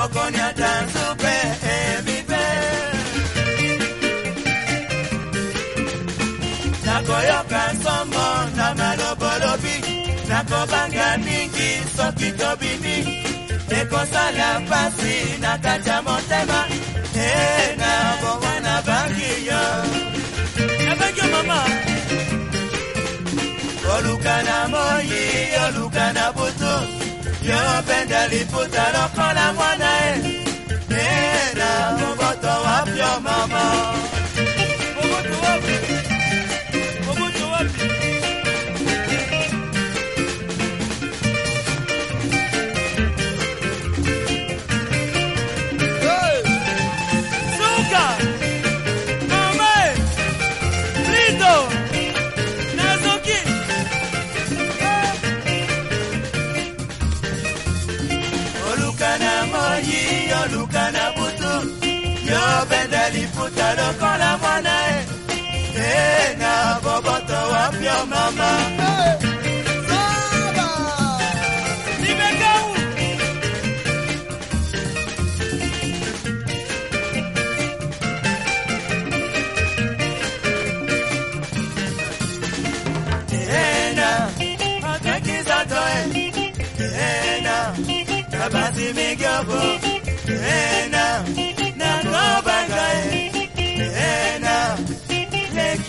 Coconut and super every Nakoyoka somo na malobolobi Nakobanga mingi soki tobimi Ekosala pasi nakacha eh, na bonga na bangi yo. Nabangi mama. Oluka na moyi, oluka na butu. Yo wapenda liputa loko la mwanae mutano kola mwanae tena eh, boboto wapya mama hey. Basi migyobo, ena, na.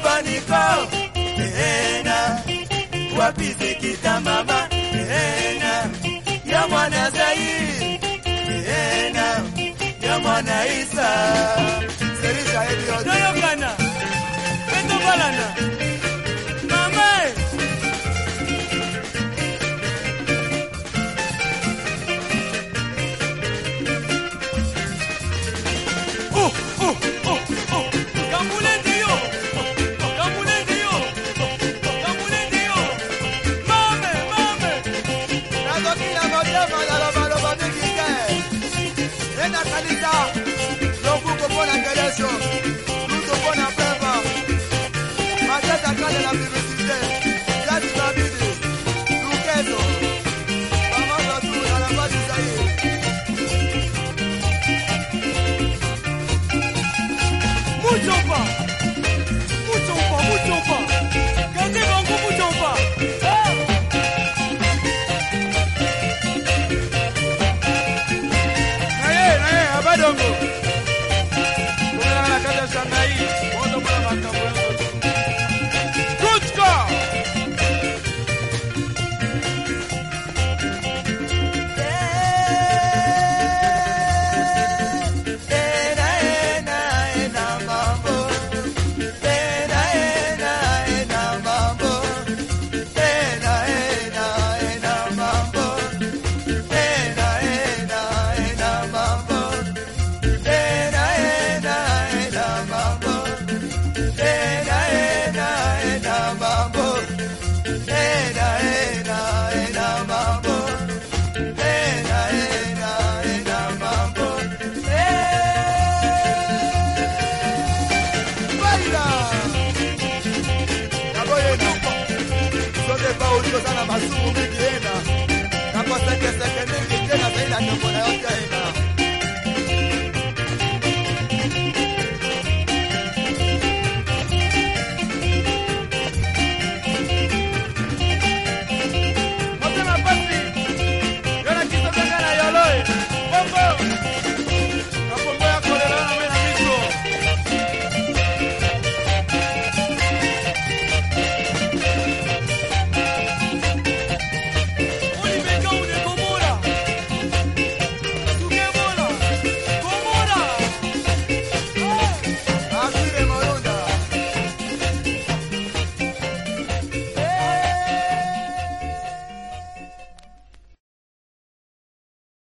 mimba niko tena, wapizi kitamama tena, ya mwana Zairi ena ya mwana Isa. masubigena nakosekesekenengitena zailanokonayotae